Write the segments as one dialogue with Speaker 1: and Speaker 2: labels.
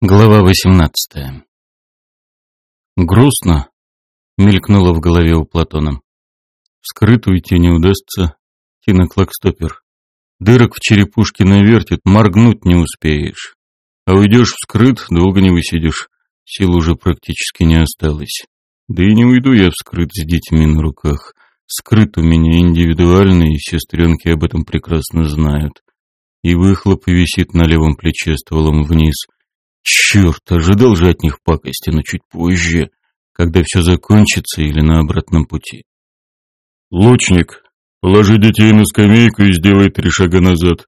Speaker 1: Глава 18. Грустно мелькнуло в голове у Платона. Вскрыт уйти не удастся. Тина Клокстопер. Дырок в черепушке навертит, моргнуть не успеешь. А уйдешь вскрыт, долго не высидишь. Сил уже практически не осталось. Да и не уйду я вскрыт с детьми на руках. Скрыт у меня индивидуальный, и сестренки об этом прекрасно знают. И выхлоп висит на левом плече стволом вниз — Черт, ожидал же от них пакости, но чуть позже, когда все закончится или на обратном пути.
Speaker 2: Лучник, положи детей на скамейку и сделай три шага назад.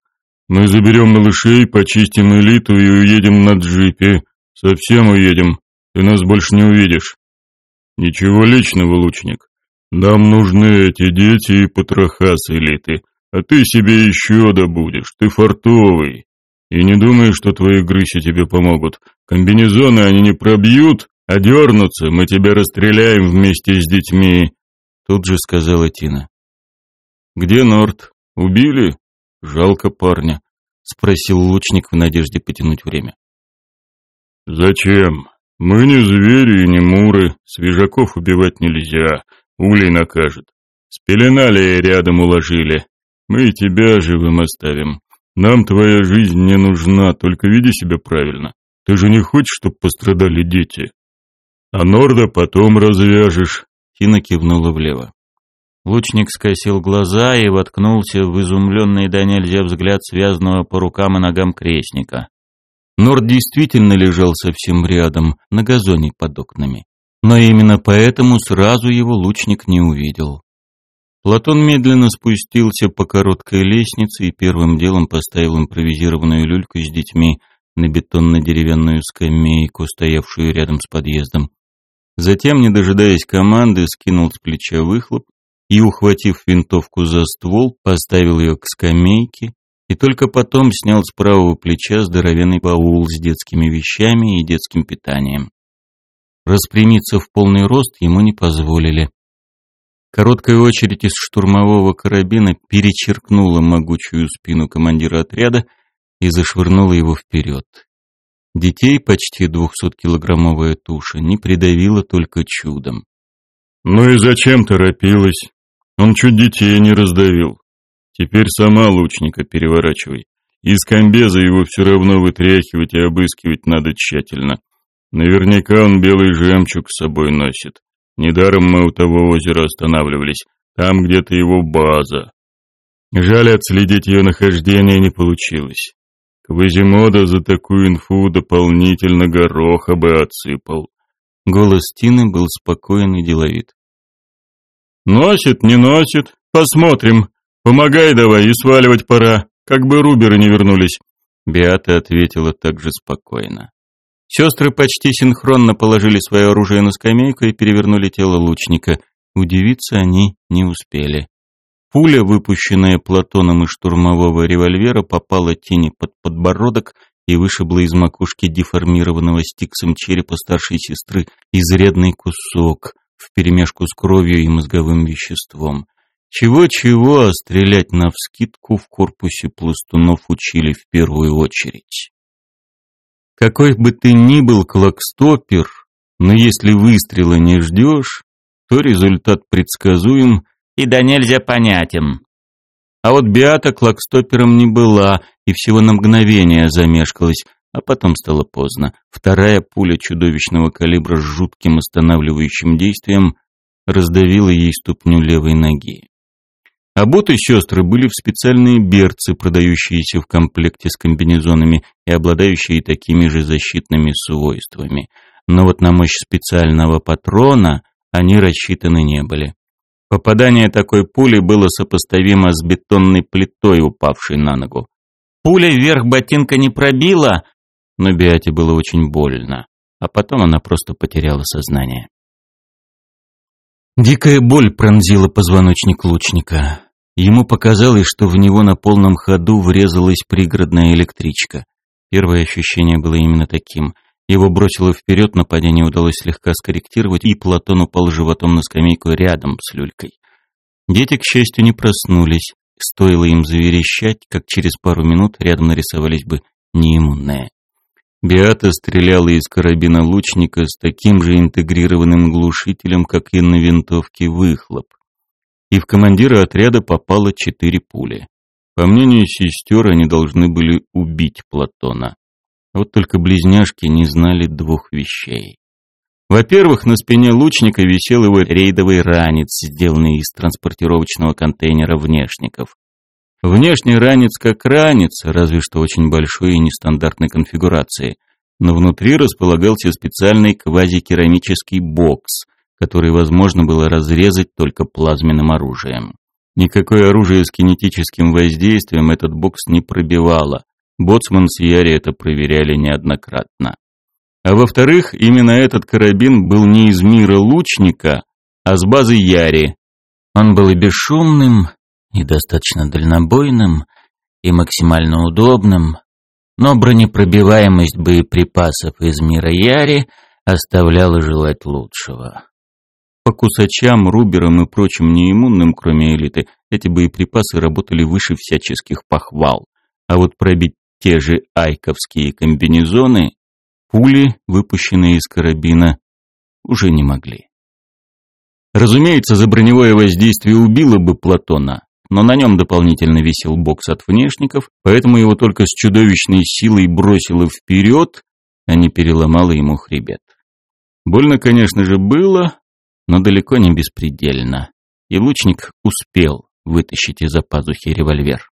Speaker 2: Мы заберем малышей, почистим элиту и уедем на джипе. Совсем уедем. Ты нас больше не увидишь. Ничего личного, лучник. Нам нужны эти дети и потроха с элиты. А ты себе еще добудешь. Ты фартовый. И не думай, что твои грыси тебе помогут. Комбинезоны они не пробьют, а дернутся, мы тебя расстреляем вместе с детьми. Тут же сказала Тина. Где Норт? Убили? Жалко парня. Спросил лучник в надежде потянуть время. Зачем? Мы не звери и не муры. Свежаков убивать нельзя. Улей накажет. Спеленали и рядом уложили. Мы и тебя живым оставим. Нам твоя жизнь не нужна, только веди себя правильно. Ты же не хочешь, чтобы пострадали дети? А Норда потом развяжешь. Тина кивнула влево.
Speaker 1: Лучник скосил глаза и воткнулся в изумленный до нельзя взгляд связанного по рукам и ногам крестника. Норд действительно лежал совсем рядом, на газоне под окнами. Но именно поэтому сразу его лучник не увидел. Платон медленно спустился по короткой лестнице и первым делом поставил импровизированную люльку с детьми на бетонно-деревянную скамейку, стоявшую рядом с подъездом. Затем, не дожидаясь команды, скинул с плеча выхлоп и, ухватив винтовку за ствол, поставил ее к скамейке и только потом снял с правого плеча здоровенный баул с детскими вещами и детским питанием. Распрямиться в полный рост ему не позволили. Короткая очередь из штурмового карабина перечеркнула могучую спину командира отряда и зашвырнула его вперед. Детей почти двухсоткилограммовая туша не придавила только чудом.
Speaker 2: «Ну и зачем торопилась? Он чуть детей не раздавил. Теперь сама лучника переворачивай. Из комбеза его все равно вытряхивать и обыскивать надо тщательно. Наверняка он белый жемчуг с собой носит. Недаром мы у того озера останавливались. Там где-то его база. Жаль, отследить ее нахождение не получилось. Квазимода за такую инфу дополнительно гороха бы отсыпал.
Speaker 1: Голос Тины был спокоен и деловит.
Speaker 2: «Носит, не носит. Посмотрим. Помогай давай, и сваливать пора, как бы руберы не вернулись».
Speaker 1: Беата ответила также спокойно. Сестры почти синхронно положили свое оружие на скамейку и перевернули тело лучника. Удивиться они не успели. Пуля, выпущенная Платоном из штурмового револьвера, попала тени под подбородок и вышибла из макушки деформированного стиксом черепа старшей сестры изрядный кусок вперемешку с кровью и мозговым веществом. Чего-чего, а стрелять навскидку в корпусе пластунов учили в первую очередь. Какой бы ты ни был клокстопер, но если выстрела не ждешь, то результат предсказуем и да нельзя понятен. А вот Биата клокстопером не была и всего на мгновение замешкалась, а потом стало поздно. Вторая пуля чудовищного калибра с жутким останавливающим действием раздавила ей ступню левой ноги. Обуты сестры были в специальные берцы, продающиеся в комплекте с комбинезонами и обладающие такими же защитными свойствами. Но вот на мощь специального патрона они рассчитаны не были. Попадание такой пули было сопоставимо с бетонной плитой, упавшей на ногу. Пуля вверх ботинка не пробила, но Биате было очень больно, а потом она просто потеряла сознание. Дикая боль пронзила позвоночник лучника. Ему показалось, что в него на полном ходу врезалась пригородная электричка. Первое ощущение было именно таким. Его бросило вперед, но падение удалось слегка скорректировать, и Платон упал животом на скамейку рядом с люлькой. Дети, к счастью, не проснулись. Стоило им заверещать, как через пару минут рядом нарисовались бы неиммунные. Биата стреляла из карабина лучника с таким же интегрированным глушителем, как и на винтовке выхлоп. И в командира отряда попало четыре пули. По мнению сестер, они должны были убить Платона. Вот только близняшки не знали двух вещей. Во-первых, на спине лучника висел его рейдовый ранец, сделанный из транспортировочного контейнера внешников. Внешний ранец как ранец, разве что очень большой и нестандартной конфигурации, но внутри располагался специальный квазикерамический бокс, который возможно было разрезать только плазменным оружием. Никакое оружие с кинетическим воздействием этот бокс не пробивало. Боцман с Яри это проверяли неоднократно. А во-вторых, именно этот карабин был не из мира лучника, а с базы Яри. Он был и бесшумным, и достаточно дальнобойным, и максимально удобным, но бронепробиваемость боеприпасов из мира Яри оставляла желать лучшего. По кусачам, руберам и прочим неиммунным, кроме элиты, эти боеприпасы работали выше всяческих похвал. А вот пробить те же айковские комбинезоны, пули, выпущенные из карабина, уже не могли. Разумеется, за броневое воздействие убило бы Платона, но на нем дополнительно висел бокс от внешников, поэтому его только с чудовищной силой бросило вперед, а не переломало ему хребет. Больно, конечно же, было, но далеко не беспредельно, и лучник успел вытащить из-за пазухи револьвер.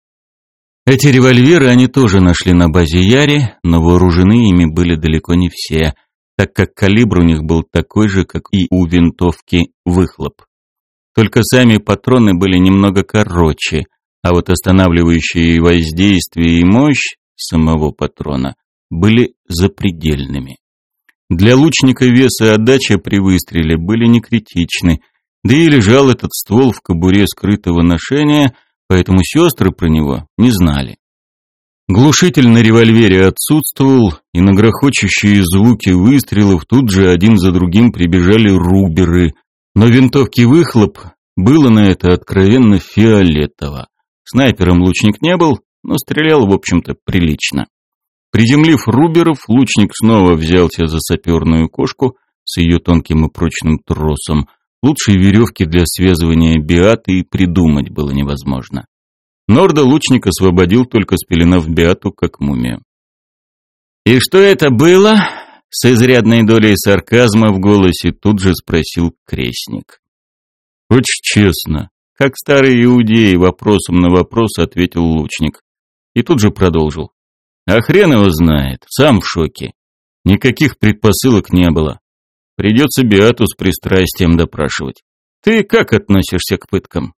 Speaker 1: Эти револьверы они тоже нашли на базе Яри, но вооружены ими были далеко не все, так как калибр у них был такой же, как и у винтовки «Выхлоп». Только сами патроны были немного короче, а вот останавливающие воздействие и мощь самого патрона были запредельными. Для лучника вес и отдача при выстреле были не критичны, да и лежал этот ствол в кобуре скрытого ношения, поэтому сестры про него не знали. Глушитель на револьвере отсутствовал, и на грохочущие звуки выстрелов тут же один за другим прибежали руберы – но винтовки выхлоп было на это откровенно фиолетово. Снайпером лучник не был, но стрелял, в общем-то, прилично. Приземлив руберов, лучник снова взялся за саперную кошку с ее тонким и прочным тросом. Лучшей веревки для связывания биаты и придумать было невозможно. Норда лучник освободил, только спеленав биату, как мумию. «И что это было?» С изрядной долей сарказма в голосе тут же спросил крестник. «Очень честно», как старый иудей вопросом на вопрос ответил лучник. И тут же продолжил. А хрен его знает, сам в шоке. Никаких предпосылок не было. Придется Биату с пристрастием допрашивать. Ты как относишься к пыткам?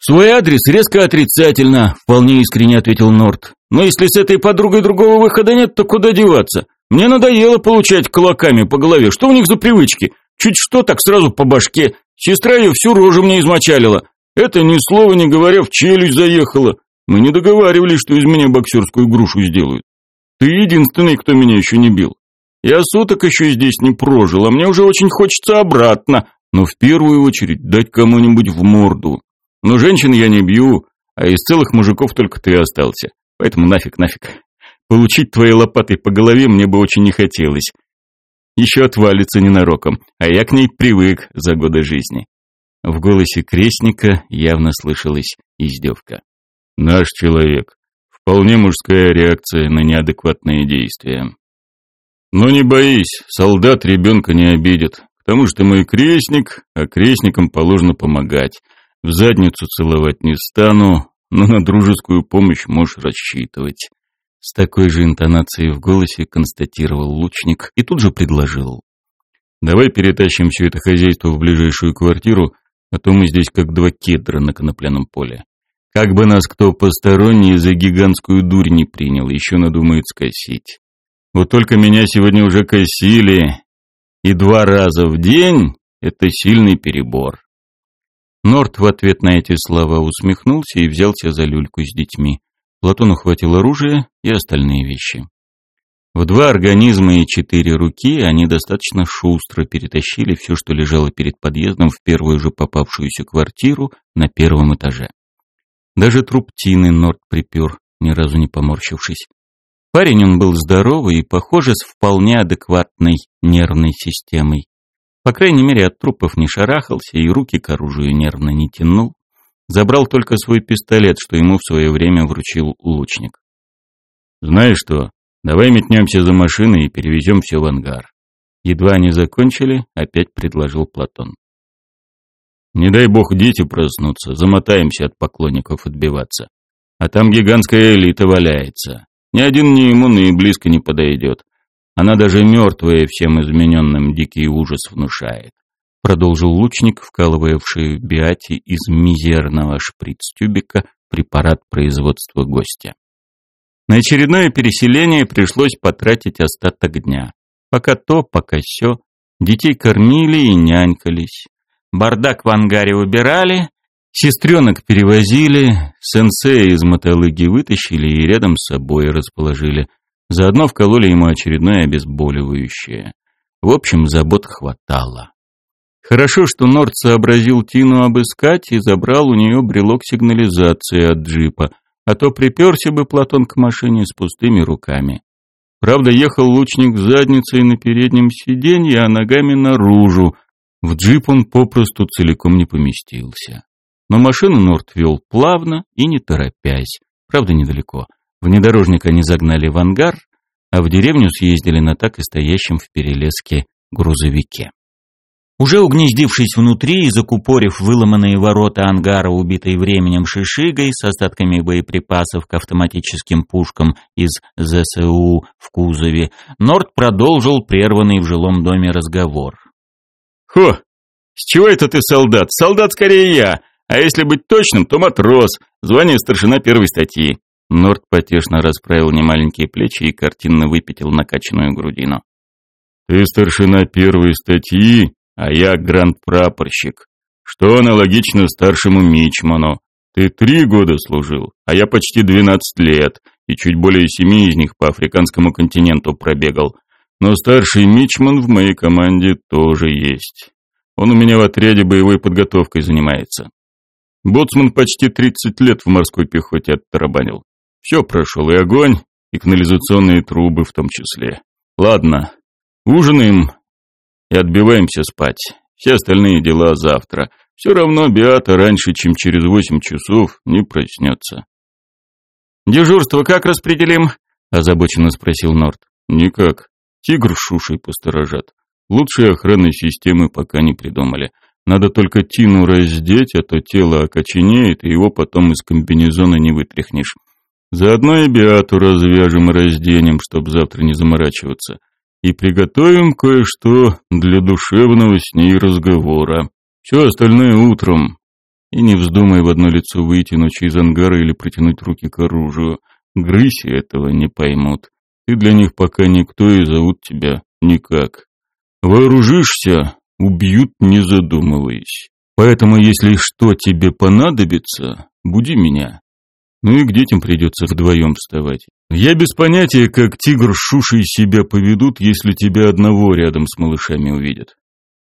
Speaker 1: Свой адрес резко отрицательно, вполне искренне ответил Норт. Но если с этой подругой другого выхода нет, то куда деваться? Мне надоело получать кулаками по голове. Что у них за привычки? Чуть что, так сразу по башке. Сестра ее всю рожу мне измочалила. Это ни слова не говоря в челюсть заехала. Мы не договаривались, что из меня боксерскую грушу сделают. Ты единственный, кто меня еще не бил. Я суток еще здесь не прожил, а мне уже очень хочется обратно, но в первую очередь дать кому-нибудь в морду. Но женщин я не бью, а из целых мужиков только ты остался. Поэтому нафиг, нафиг. Получить твоей лопатой по голове мне бы очень не хотелось. Еще отвалится ненароком, а я к ней привык за годы жизни. В голосе крестника явно слышалась издевка. Наш человек. Вполне мужская реакция на неадекватные действия. Но не боись, солдат ребенка не обидит. К тому же ты мой крестник, а крестникам положено помогать. В задницу целовать не стану, но на дружескую помощь можешь рассчитывать. С такой же интонацией в голосе констатировал лучник и тут же предложил. «Давай перетащим все это хозяйство в ближайшую квартиру, а то мы здесь как два кедра на конопляном поле. Как бы нас кто посторонний за гигантскую дурь не принял, еще надумает скосить. Вот только меня сегодня уже косили, и два раза в день — это сильный перебор». Норт в ответ на эти слова усмехнулся и взялся за люльку с детьми. Платон ухватил оружие и остальные вещи. В два организма и четыре руки они достаточно шустро перетащили все, что лежало перед подъездом в первую же попавшуюся квартиру на первом этаже. Даже труп Тины Норд припер, ни разу не поморщившись. Парень он был здоровый и, похоже, с вполне адекватной нервной системой. По крайней мере, от трупов не шарахался и руки к оружию нервно не тянул. Забрал только свой пистолет, что ему в свое время вручил лучник. «Знаешь что, давай метнемся за машиной и перевезем все в ангар». Едва они закончили, опять предложил Платон. «Не дай бог дети проснутся, замотаемся от поклонников отбиваться. А там гигантская элита валяется. Ни один неиммунный и близко не подойдет. Она даже мертвая всем измененным дикий ужас внушает. Продолжил лучник, вкалывая в шею Биати из мизерного шприц-тюбика препарат производства гостя. На очередное переселение пришлось потратить остаток дня. Пока то, пока сё. Детей кормили и нянькались. Бардак в ангаре убирали, сестренок перевозили, сенсея из мотолыги вытащили и рядом с собой расположили. Заодно вкололи ему очередное обезболивающее. В общем, забот хватало. Хорошо, что Норд сообразил Тину обыскать и забрал у нее брелок сигнализации от джипа, а то приперся бы Платон к машине с пустыми руками. Правда, ехал лучник с задницей на переднем сиденье, а ногами наружу. В джип он попросту целиком не поместился. Но машину Норд вел плавно и не торопясь. Правда, недалеко. Внедорожник они загнали в ангар, а в деревню съездили на так и стоящем в перелеске грузовике. Уже угнездившись внутри и закупорив выломанные ворота ангара, убитой временем шишигой с остатками боеприпасов к автоматическим пушкам из ЗСУ в кузове, Норд продолжил прерванный в жилом доме разговор.
Speaker 2: «Хо! С чего это ты солдат? Солдат скорее я! А если быть точным, то матрос, звание старшина первой статьи».
Speaker 1: Норд потешно расправил немаленькие плечи и картинно выпятил накачанную грудину.
Speaker 2: «Ты старшина первой статьи, а я гранд-прапорщик, что аналогично старшему мичману. Ты три года служил, а я почти двенадцать лет, и чуть более семи из них по африканскому континенту пробегал. Но старший мичман в моей команде тоже есть. Он у меня в отряде боевой подготовкой занимается. Боцман почти 30 лет в морской пехоте оттарабанил. Все прошел, и огонь, и канализационные трубы в том числе. Ладно, ужинаем, и отбиваемся спать. Все остальные дела завтра. Все равно Биата раньше, чем через восемь часов, не проснется.
Speaker 1: «Дежурство как распределим?» – озабоченно спросил Норд.
Speaker 2: «Никак. Тигр с Шушей посторожат. Лучшие охранной системы пока не придумали. Надо только Тину раздеть, а то тело окоченеет, и его потом из комбинезона не вытряхнешь. Заодно и Биату развяжем и разденем, чтобы завтра не заморачиваться и приготовим кое-что для душевного с ней разговора. Все остальное утром. И не вздумай в одно лицо выйти ночью из ангара или протянуть руки к оружию. Грыси этого не поймут. Ты для них пока никто и зовут тебя никак. Вооружишься, убьют не задумываясь. Поэтому, если что тебе понадобится, буди меня. Ну и к детям придется вдвоем вставать. Я без понятия, как тигр шушей себя поведут, если тебя одного рядом с малышами увидят.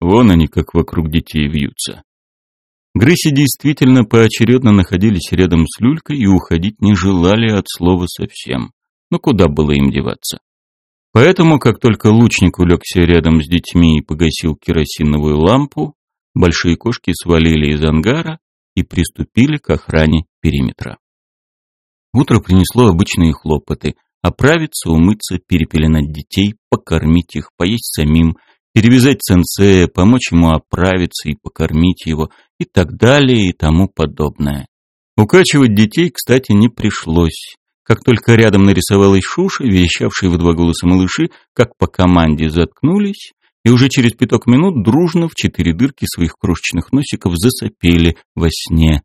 Speaker 2: Вон они как вокруг детей вьются.
Speaker 1: Грыси действительно поочередно находились рядом с люлькой и уходить не желали от слова совсем. Но куда было им деваться? Поэтому, как только лучник улегся рядом с детьми и погасил керосиновую лампу, большие кошки свалили из ангара и приступили к охране периметра. Утро принесло обычные хлопоты. Оправиться, умыться, перепеленать детей, покормить их, поесть самим, перевязать сенсея, помочь ему оправиться и покормить его, и так далее, и тому подобное. Укачивать детей, кстати, не пришлось. Как только рядом нарисовалась Шуша, вещавшие в два голоса малыши, как по команде заткнулись, и уже через пяток минут дружно в четыре дырки своих крошечных носиков засопели во сне,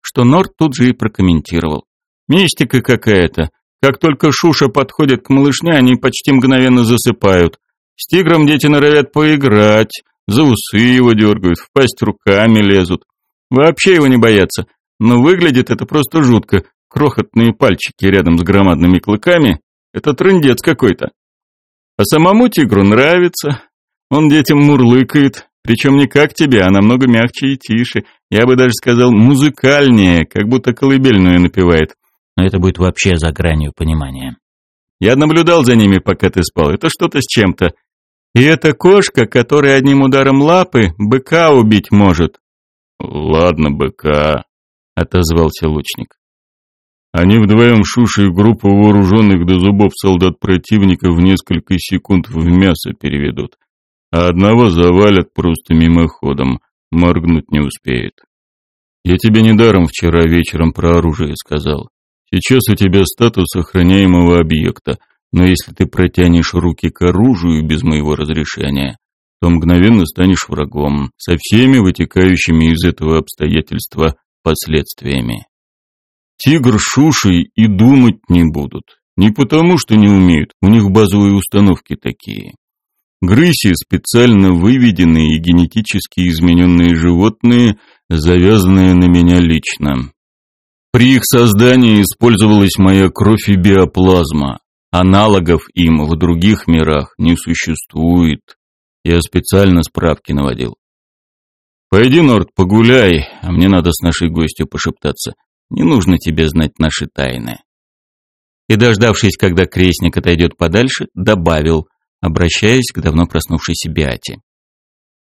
Speaker 1: что Норд тут же и прокомментировал. Мистика какая-то. Как только Шуша подходит к малышне, они почти мгновенно засыпают. С тигром дети норовят поиграть, за усы его дергают, в пасть руками лезут. Вообще его не боятся. Но выглядит это просто жутко. Крохотные пальчики рядом с громадными клыками. Это трындец какой-то. А самому тигру нравится. Он детям мурлыкает, причем не как тебе, а намного мягче и тише. Я бы даже сказал музыкальнее, как будто колыбельную напевает
Speaker 3: но это будет вообще за гранью понимания.
Speaker 1: Я наблюдал за ними, пока ты спал. Это что-то с чем-то. И эта кошка, которая одним ударом лапы быка убить может.
Speaker 2: Ладно, быка,
Speaker 1: отозвался лучник.
Speaker 2: Они вдвоем шушей группу вооруженных до зубов солдат противника в несколько секунд в мясо переведут, а одного завалят просто мимоходом, моргнуть не успеет. Я тебе недаром вчера вечером про оружие сказал. Сейчас у тебя статус охраняемого объекта, но если ты протянешь руки к оружию без моего разрешения, то мгновенно станешь врагом со всеми вытекающими из этого обстоятельства последствиями. Тигр шушей и думать не будут. Не потому, что не умеют, у них базовые установки такие. Грыси – специально выведенные и генетически измененные животные, завязанные на меня лично. При их создании использовалась моя кровь и биоплазма. Аналогов им в других мирах не существует. Я специально справки наводил. Пойди, Норд, погуляй, а мне надо с нашей гостью пошептаться. Не нужно тебе знать наши тайны. И, дождавшись, когда крестник отойдет подальше, добавил, обращаясь к давно проснувшейся Биате.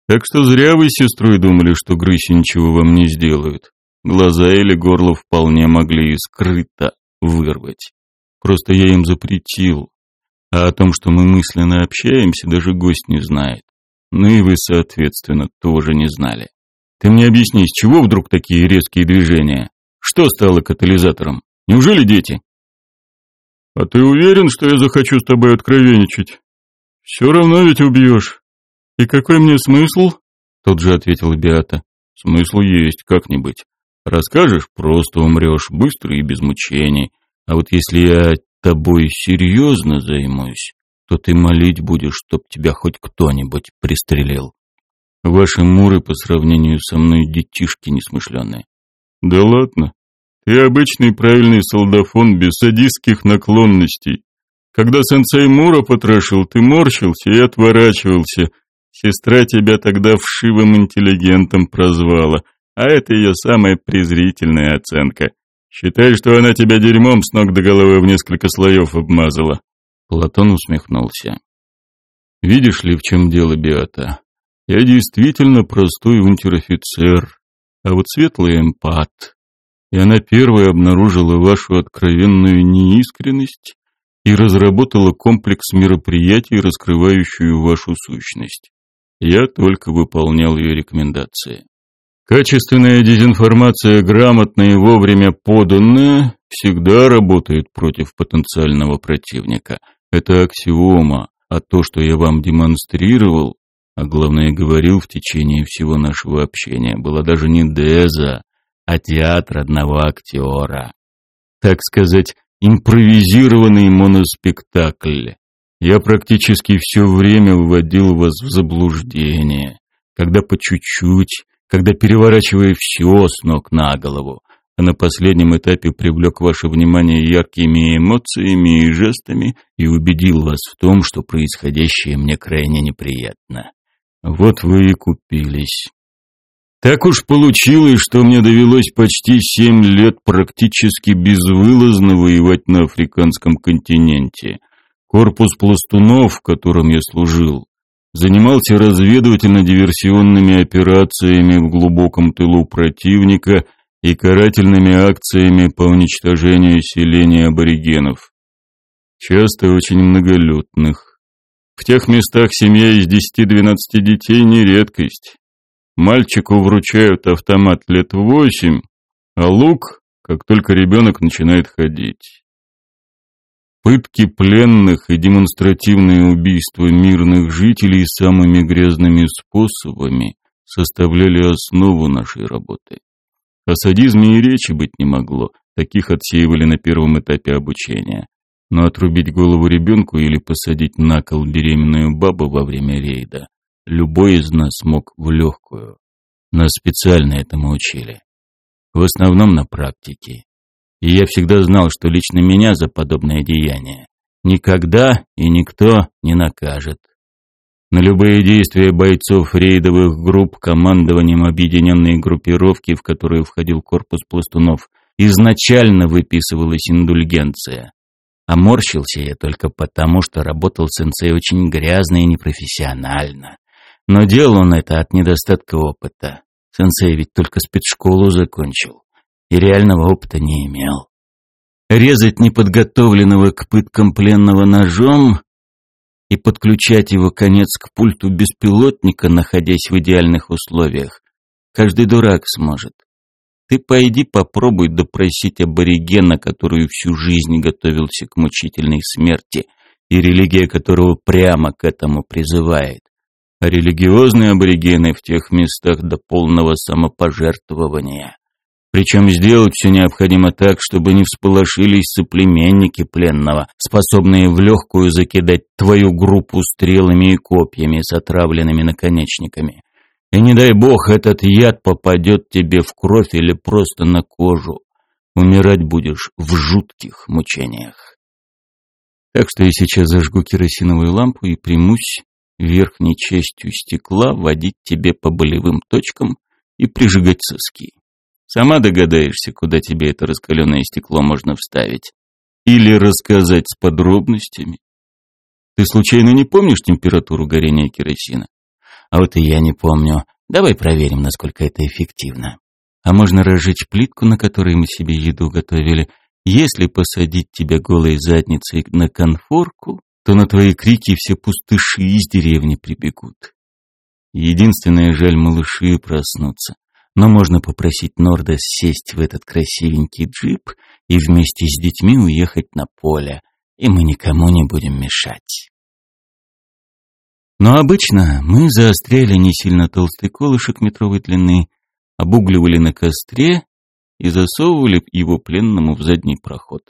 Speaker 2: Так что зря вы с сестрой думали, что грыси ничего вам не сделают. Глаза или горло вполне могли и скрыто вырвать. Просто я им запретил. А о том, что мы мысленно общаемся, даже гость не знает. Ну и вы, соответственно, тоже не знали. Ты мне объясни, с чего вдруг такие резкие движения? Что стало катализатором? Неужели дети? А ты уверен, что я захочу с тобой откровенничать? Все равно ведь убьешь. И какой мне смысл? Тут же ответила Биата. Смысл есть, как-нибудь. Расскажешь, просто умрешь, быстро и без мучений. А вот если я тобой серьезно займусь, то ты молить будешь, чтоб тебя хоть кто-нибудь пристрелил. Ваши муры по сравнению со мной детишки несмышленные. Да ладно. Ты обычный правильный солдафон без садистских наклонностей. Когда сенсей Мура потрошил, ты морщился и отворачивался. Сестра тебя тогда вшивым интеллигентом прозвала — а это ее самая презрительная оценка. Считай, что она тебя дерьмом с ног до головы в несколько слоев обмазала. Платон усмехнулся. Видишь ли, в чем дело, Беата? Я действительно простой унтер-офицер, а вот светлый эмпат. И она первая обнаружила вашу откровенную неискренность и разработала комплекс мероприятий, раскрывающую вашу сущность. Я только выполнял ее рекомендации. Качественная дезинформация, грамотно и вовремя поданная, всегда работает против потенциального противника. Это аксиома, а то, что я вам демонстрировал, а главное говорил в течение всего нашего общения, было даже не деза, а театр одного актера. Так сказать, импровизированный моноспектакль. Я практически все время вводил вас в заблуждение, когда по чуть-чуть когда переворачивая все с ног на голову, а на последнем этапе привлек ваше внимание яркими эмоциями и жестами и убедил вас в том, что происходящее мне крайне неприятно. Вот вы и купились. Так уж получилось, что мне довелось почти семь лет практически безвылазно воевать на африканском континенте. Корпус пластунов, в котором я служил, занимался разведывательно-диверсионными операциями в глубоком тылу противника и карательными акциями по уничтожению селения аборигенов. Часто очень многолюдных. В тех местах семья из 10-12 детей не редкость. Мальчику вручают автомат лет восемь, а лук, как только ребенок начинает ходить. Пытки пленных и демонстративные убийства мирных жителей самыми грязными способами составляли основу нашей работы. О садизме и речи быть не могло, таких отсеивали на первом этапе обучения. Но отрубить голову ребенку или посадить на кол беременную бабу во время рейда любой из нас мог в легкую. Нас специально этому учили. В основном на практике и я всегда знал, что лично меня за подобное деяние никогда и никто не накажет. На любые действия бойцов рейдовых групп командованием объединенной группировки, в которую входил корпус пластунов, изначально выписывалась индульгенция.
Speaker 1: А морщился я только потому, что работал сенсей очень грязно и непрофессионально. Но делал он это от недостатка опыта. Сенсей ведь только спецшколу закончил и реального опыта не имел. Резать неподготовленного к пыткам пленного ножом и подключать его конец к пульту беспилотника, находясь в идеальных условиях, каждый дурак сможет. Ты пойди попробуй допросить аборигена, который всю жизнь готовился к мучительной смерти, и религия которого прямо к этому призывает. А религиозные аборигены в тех местах до полного самопожертвования. Причем сделать все необходимо так, чтобы не всполошились соплеменники пленного, способные в легкую закидать твою группу стрелами и копьями с отравленными наконечниками. И не дай бог этот яд попадет тебе в кровь или просто на кожу. Умирать будешь в жутких мучениях. Так что я сейчас зажгу керосиновую лампу и примусь верхней частью стекла водить тебе по болевым точкам и прижигать соски. Сама догадаешься, куда тебе это раскаленное стекло можно вставить. Или рассказать с подробностями. Ты случайно не помнишь температуру горения керосина? А вот и я не помню. Давай проверим, насколько это эффективно. А можно разжечь плитку, на которой мы себе еду готовили. Если посадить тебя голой задницей на конфорку, то на твои крики все пустыши из деревни прибегут. Единственное, жаль, малыши проснутся но можно попросить Норда сесть в этот красивенький джип и вместе с детьми уехать на поле, и мы никому не будем мешать. Но обычно мы заостряли не сильно толстый колышек метровой длины, обугливали на костре и засовывали его пленному в задний проход.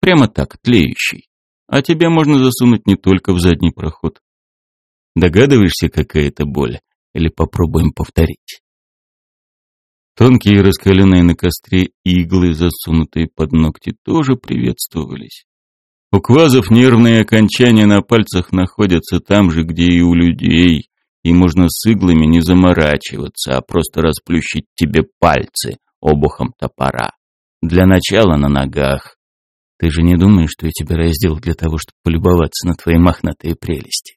Speaker 1: Прямо так, тлеющий. А тебя можно засунуть не только в задний проход. Догадываешься, какая это боль? Или попробуем повторить? Тонкие раскаленные на костре иглы, засунутые под ногти, тоже приветствовались. У квазов нервные окончания на пальцах находятся там же, где и у людей, и можно с иглами не заморачиваться, а просто расплющить тебе пальцы обухом топора. Для начала на ногах. Ты же не думаешь, что я тебя раздел для того, чтобы полюбоваться на твои мохнатые прелести?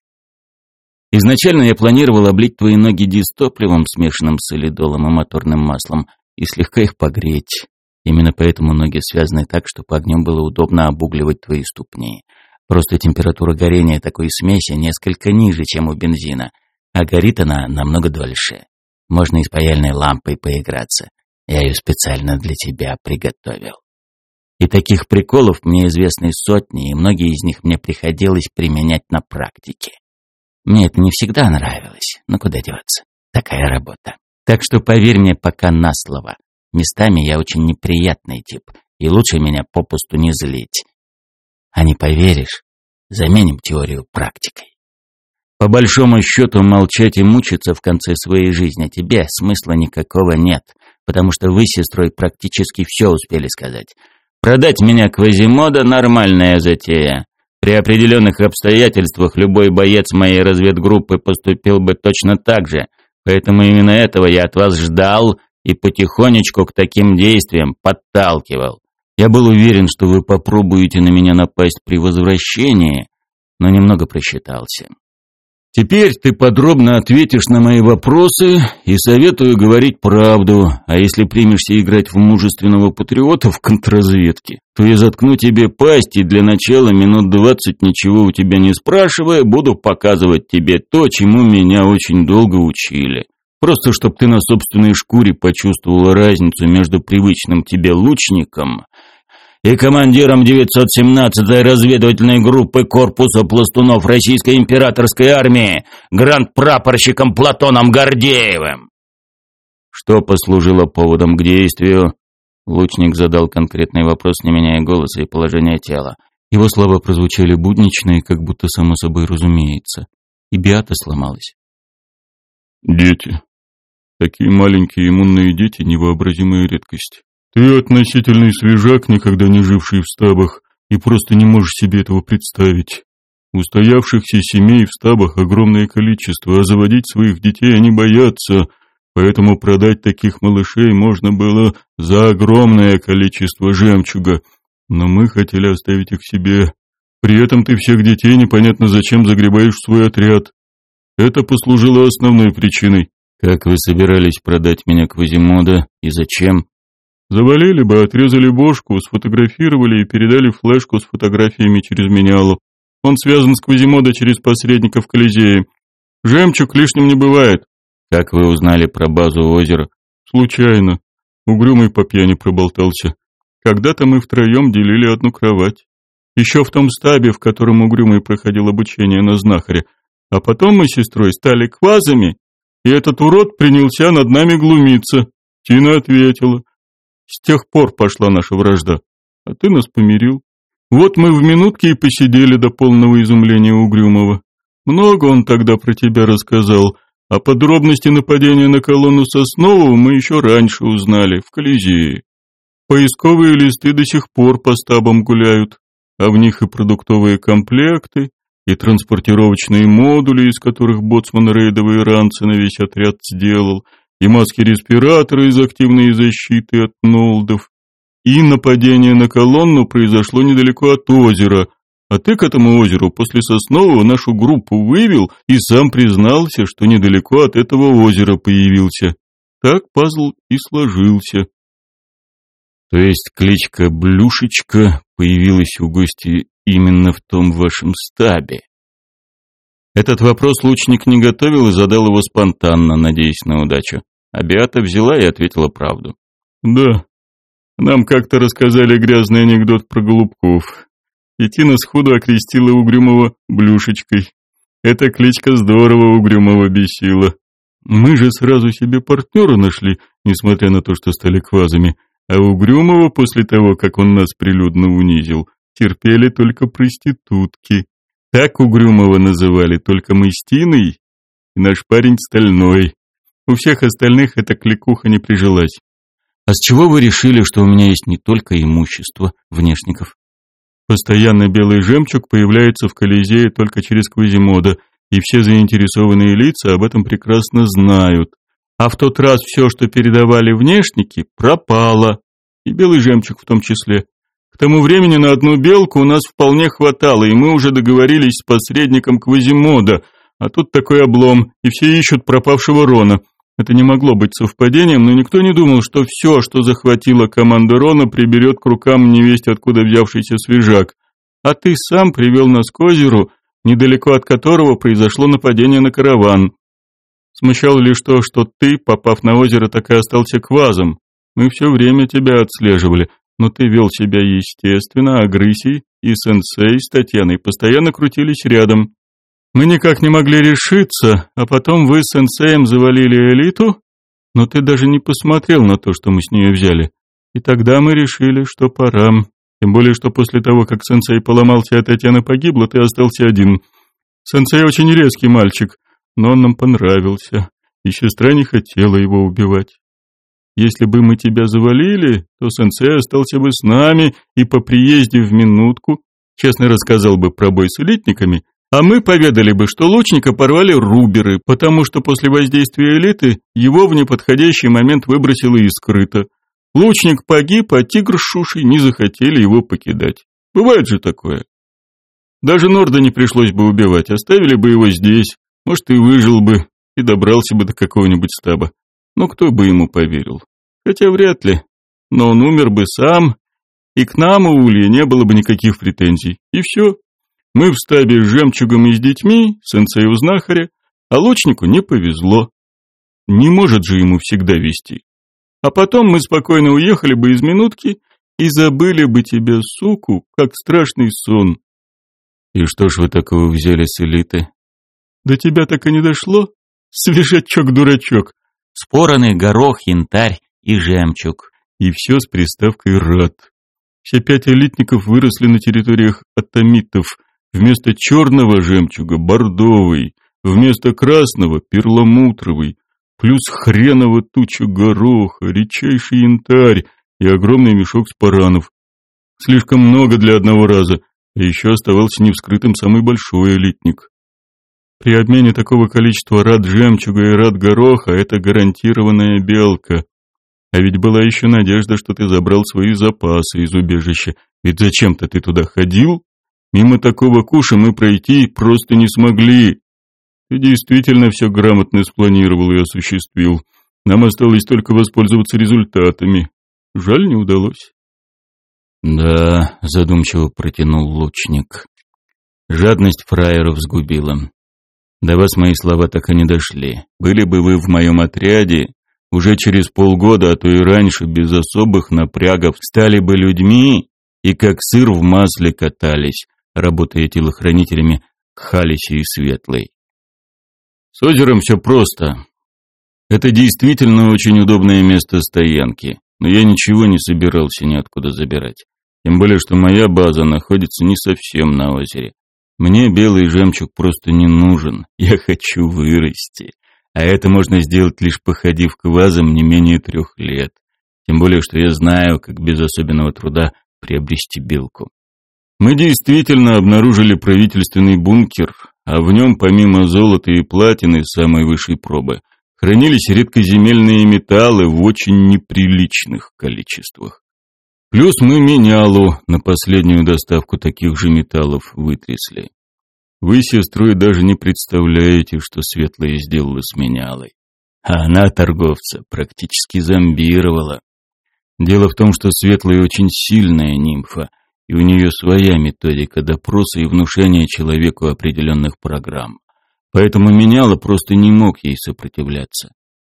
Speaker 1: Изначально я планировал облить твои ноги дистопливом, смешанным с солидолом и моторным маслом, и слегка их погреть. Именно поэтому ноги связаны так, чтобы огнем было удобно обугливать твои ступни. Просто температура горения такой смеси несколько ниже, чем у бензина, а горит она намного дольше. Можно и с паяльной лампой поиграться. Я ее специально для тебя приготовил. И таких приколов мне известны сотни, и многие из них мне приходилось применять на практике. Мне это не всегда нравилось, но куда деваться. Такая работа. Так что поверь мне пока на слово. Местами я очень неприятный тип, и лучше меня попусту не злить. А не поверишь, заменим теорию практикой. По большому счету, молчать и мучиться в конце своей жизни тебе смысла никакого нет, потому что вы с сестрой практически все успели сказать. Продать меня Квазимода — нормальная затея. При определенных обстоятельствах любой боец моей разведгруппы поступил бы точно так же, поэтому именно этого я от вас ждал и потихонечку к таким действиям подталкивал. Я был уверен, что вы попробуете на меня напасть при возвращении, но немного просчитался. Теперь ты подробно ответишь на мои вопросы и советую говорить правду, а если примешься играть в мужественного патриота в контрразведке, то я заткну тебе пасть и для начала минут двадцать ничего у тебя не спрашивая, буду показывать тебе то, чему меня очень долго учили. Просто чтобы ты на собственной шкуре почувствовал разницу между привычным тебе лучником и командиром 917-й разведывательной группы корпуса пластунов Российской императорской армии гранд-прапорщиком Платоном Гордеевым. Что послужило поводом к действию? Лучник задал конкретный вопрос, не меняя голоса и положения тела. Его слова прозвучали буднично и как будто само собой разумеется. И Биата сломалась.
Speaker 2: «Дети. Такие маленькие иммунные дети — невообразимая редкость. Ты относительный свежак, никогда не живший в стабах, и просто не можешь себе этого представить. Устоявшихся семей в стабах огромное количество, а заводить своих детей они боятся, поэтому продать таких малышей можно было за огромное количество жемчуга. Но мы хотели оставить их себе. При этом ты всех детей непонятно зачем загребаешь в свой отряд. Это послужило основной причиной.
Speaker 1: Как вы собирались продать меня Квазимода и зачем?
Speaker 2: Завалили бы, отрезали бошку, сфотографировали и передали флешку с фотографиями через менялу. Он связан с Квазимода через посредника в Колизее. Жемчуг лишним не бывает.
Speaker 1: Как вы узнали про базу озера?
Speaker 2: Случайно. Угрюмый по пьяни проболтался. Когда-то мы втроем делили одну кровать. Еще в том стабе, в котором Угрюмый проходил обучение на знахаре. А потом мы с сестрой стали квазами, и этот урод принялся над нами глумиться. Тина ответила. С тех пор пошла наша вражда. А ты нас помирил. Вот мы в минутке и посидели до полного изумления Угрюмого. Много он тогда про тебя рассказал, а подробности нападения на колонну Соснового мы еще раньше узнали, в Колизее. Поисковые листы до сих пор по стабам гуляют, а в них и продуктовые комплекты, и транспортировочные модули, из которых боцман рейдовые ранцы на весь отряд сделал, и маски-респираторы из активной защиты от нолдов. И нападение на колонну произошло недалеко от озера, а ты к этому озеру после Соснового нашу группу вывел и сам признался, что недалеко от этого озера появился. Так пазл и сложился.
Speaker 1: То есть кличка Блюшечка появилась у гостей именно в том вашем стабе? Этот вопрос лучник не готовил и задал его спонтанно, надеясь на удачу. А Беата взяла и ответила правду.
Speaker 2: «Да, нам как-то рассказали грязный анекдот про голубков. И Тина сходу окрестила Угрюмого Блюшечкой. Эта кличка здорово Угрюмого бесила. Мы же сразу себе партнера нашли, несмотря на то, что стали квазами, а Угрюмого после того, как он нас прилюдно унизил, терпели только проститутки. Так Угрюмого называли только мы с Тиной и наш парень Стальной. У всех остальных эта кликуха не прижилась.
Speaker 1: А с чего вы решили, что у меня есть не только имущество внешников?
Speaker 2: Постоянно белый жемчуг появляется в Колизее только через Квазимода, и все заинтересованные лица об этом прекрасно знают. А в тот раз все, что передавали внешники, пропало. И белый жемчуг в том числе. К тому времени на одну белку у нас вполне хватало, и мы уже договорились с посредником Квазимода. А тут такой облом, и все ищут пропавшего Рона. Это не могло быть совпадением, но никто не думал, что все, что захватила команда Рона, приберет к рукам невесть откуда взявшийся свежак. А ты сам привел нас к озеру, недалеко от которого произошло нападение на караван. Смущало лишь то, что ты, попав на озеро, так и остался квазом. Мы все время тебя отслеживали, но ты вел себя естественно, а Грысий и сенсей с Татьяной постоянно крутились рядом. Мы никак не могли решиться, а потом вы с сенсеем завалили элиту, но ты даже не посмотрел на то, что мы с нее взяли. И тогда мы решили, что пора. Тем более, что после того, как сенсей поломался, а Татьяна погибла, ты остался один. Сенсей очень резкий мальчик, но он нам понравился, и сестра не хотела его убивать. Если бы мы тебя завалили, то сенсей остался бы с нами и по приезде в минутку честно рассказал бы про бой с элитниками, а мы поведали бы, что лучника порвали руберы, потому что после воздействия элиты его в неподходящий момент выбросило из. Лучник погиб, а тигр с Шушей не захотели его покидать. Бывает же такое. Даже Норда не пришлось бы убивать, оставили бы его здесь, может, и выжил бы, и добрался бы до какого-нибудь стаба. Но кто бы ему поверил? Хотя вряд ли. Но он умер бы сам, и к нам у Улья не было бы никаких претензий. И все. Мы в стабе с жемчугом и с детьми, сенсей у знахаря, а лучнику не повезло. Не может же ему всегда вести. А потом мы спокойно уехали бы из минутки и забыли бы тебя, суку, как страшный сон.
Speaker 1: И что ж вы такого взяли с элиты?
Speaker 2: До тебя так и не дошло? Свежачок-дурачок.
Speaker 1: Спороны, горох, янтарь и жемчуг.
Speaker 2: И все с приставкой «рад». Все пять элитников выросли на территориях атомитов, Вместо черного жемчуга – бордовый, вместо красного – перламутровый, плюс хреново туча гороха, редчайший янтарь и огромный мешок спаранов. Слишком много для одного раза, а еще оставался невскрытым самый большой элитник. При обмене такого количества рад жемчуга и рад гороха это гарантированная белка. А ведь была еще надежда, что ты забрал свои запасы из убежища Ведь зачем-то ты туда ходил? Мимо такого куша мы пройти просто не смогли. Ты действительно все грамотно спланировал и осуществил. Нам осталось только воспользоваться результатами. Жаль, не удалось.
Speaker 1: Да, задумчиво протянул лучник. Жадность фраеров сгубила. До вас мои слова так и не дошли. Были бы вы в моем отряде, уже через полгода, а то и раньше, без особых напрягов, стали бы людьми и как сыр в масле катались, работая телохранителями к Халисе и Светлой. С озером все просто. Это действительно очень удобное место стоянки, но я ничего не собирался ниоткуда забирать. Тем более, что моя база находится не совсем на озере. Мне белый жемчуг просто не нужен, я хочу вырасти. А это можно сделать лишь походив к вазам не менее трех лет. Тем более, что я знаю, как без особенного труда приобрести белку. Мы действительно обнаружили правительственный бункер, а в нем помимо золота и платины самой высшей пробы хранились редкоземельные металлы в очень неприличных количествах. Плюс мы менялу на последнюю доставку таких же металлов вытрясли. Вы, сестрой, даже не представляете, что Светлая сделала с менялой. А она торговца практически зомбировала. Дело в том, что Светлая очень сильная нимфа, и у нее своя методика допроса и внушения человеку определенных программ. Поэтому меняла просто не мог ей сопротивляться.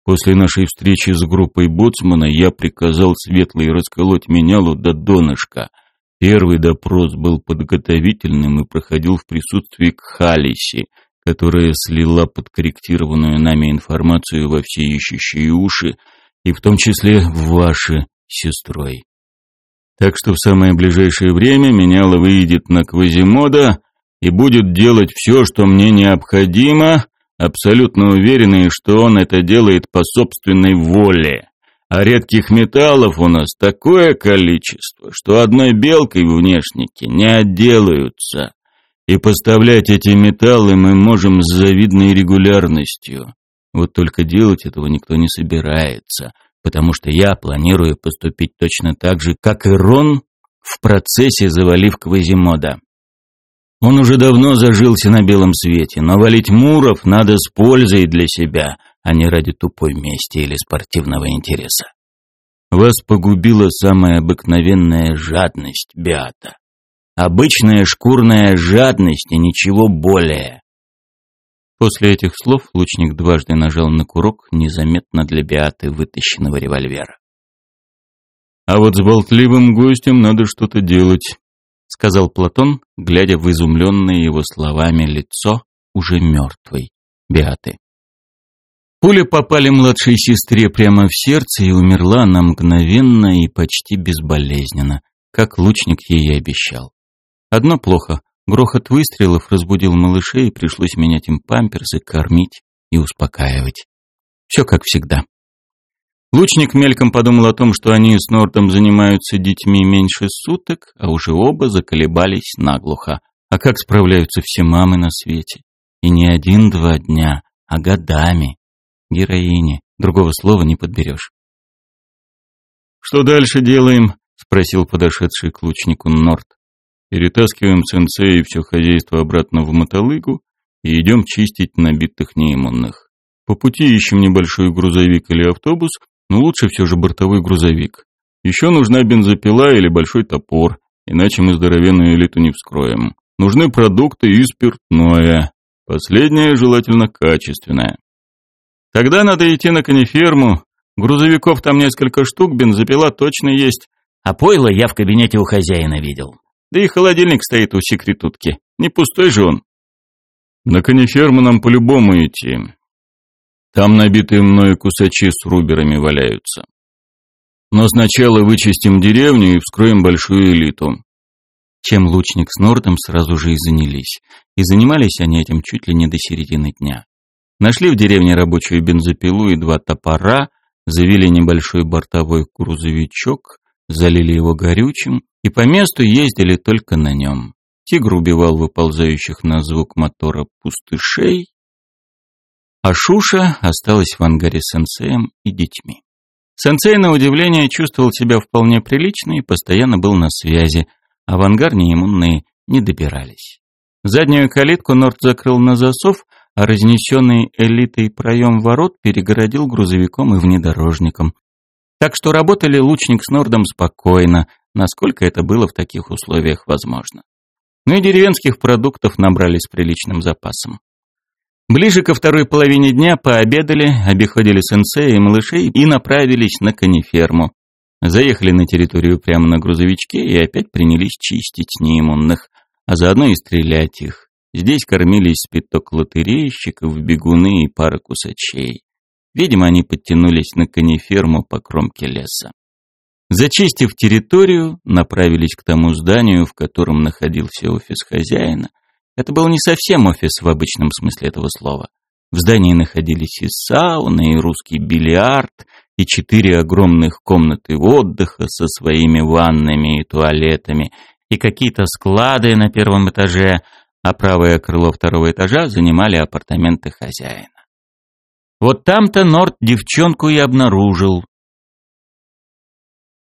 Speaker 1: После нашей встречи с группой боцмана я приказал Светлой расколоть менялу до донышка — Первый допрос был подготовительным и проходил в присутствии Кхалиси, которая слила подкорректированную нами информацию во все ищущие уши, и в том числе в ваши сестрой. Так что в самое ближайшее время меняла выйдет на Квазимода и будет делать все, что мне необходимо, абсолютно уверенный, что он это делает по собственной воле. А редких металлов у нас такое количество, что одной белкой внешники не отделаются. И поставлять эти металлы мы можем с завидной регулярностью. Вот только делать этого никто не собирается, потому что я планирую поступить точно так же, как и Рон в процессе завалив Квазимода. Он уже давно зажился на белом свете, но валить Муров надо с пользой для себя, а не ради тупой мести или спортивного интереса. Вас погубила самая обыкновенная жадность, Беата. Обычная шкурная жадность и ничего более. После этих слов лучник дважды нажал на курок, незаметно для Беаты вытащенного револьвера. «А вот с болтливым гостем надо что-то делать», — сказал Платон, глядя в изумленное его словами лицо уже мертвой Беаты. Пуля попали младшей сестре прямо в сердце и умерла она мгновенно и почти безболезненно, как лучник ей и обещал. Одно плохо. Грохот выстрелов разбудил малышей, и пришлось менять им памперсы, кормить и успокаивать. Все как всегда. Лучник мельком подумал о том, что они с Нортом занимаются детьми меньше суток, а уже оба заколебались наглухо. А как справляются все мамы на свете? И не один-два дня, а годами героини. Другого слова не подберешь. «Что дальше делаем?» — спросил подошедший к лучнику Норт. «Перетаскиваем сенсей и все хозяйство обратно в мотолыгу и идем чистить набитых неиммунных. По пути ищем небольшой грузовик или автобус, но лучше все же бортовой грузовик. Еще нужна бензопила или большой топор, иначе мы здоровенную элиту не вскроем. Нужны продукты и спиртное. Последнее желательно качественное. Тогда надо идти на кониферму. Грузовиков там несколько штук, бензопила точно есть. А пойло я в кабинете у хозяина видел. Да и холодильник стоит у секретутки. Не пустой же он. На кониферму нам по-любому идти. Там набитые мною кусачи с руберами валяются. Но сначала вычистим деревню и вскроем большую элиту. Чем лучник с Нордом сразу же и занялись. И занимались они этим чуть ли не до середины дня. Нашли в деревне рабочую бензопилу и два топора, завели небольшой бортовой грузовичок, залили его горючим и по месту ездили только на нем. Тигр убивал выползающих на звук мотора пустышей, а Шуша осталась в ангаре с сенсеем и детьми. Сенсей, на удивление, чувствовал себя вполне прилично и постоянно был на связи, а в ангар неиммунные не добирались. Заднюю калитку Норд закрыл на засов, а разнесенный элитой проем ворот перегородил грузовиком и внедорожником. Так что работали лучник с Нордом спокойно, насколько это было в таких условиях возможно. Ну и деревенских продуктов набрали с приличным запасом. Ближе ко второй половине дня пообедали, обиходили сенсея и малышей и направились на каниферму. Заехали на территорию прямо на грузовичке и опять принялись чистить неиммунных, а заодно и стрелять их. Здесь кормились спиток лотерейщиков, бегуны и пара кусачей. Видимо, они подтянулись на каниферму по кромке леса. Зачистив территорию, направились к тому зданию, в котором находился офис хозяина. Это был не совсем офис в обычном смысле этого слова. В здании находились и сауна, и русский бильярд, и четыре огромных комнаты отдыха со своими ваннами и туалетами, и какие-то склады на первом этаже, а правое крыло второго этажа занимали апартаменты хозяина. Вот там-то Норд девчонку и обнаружил,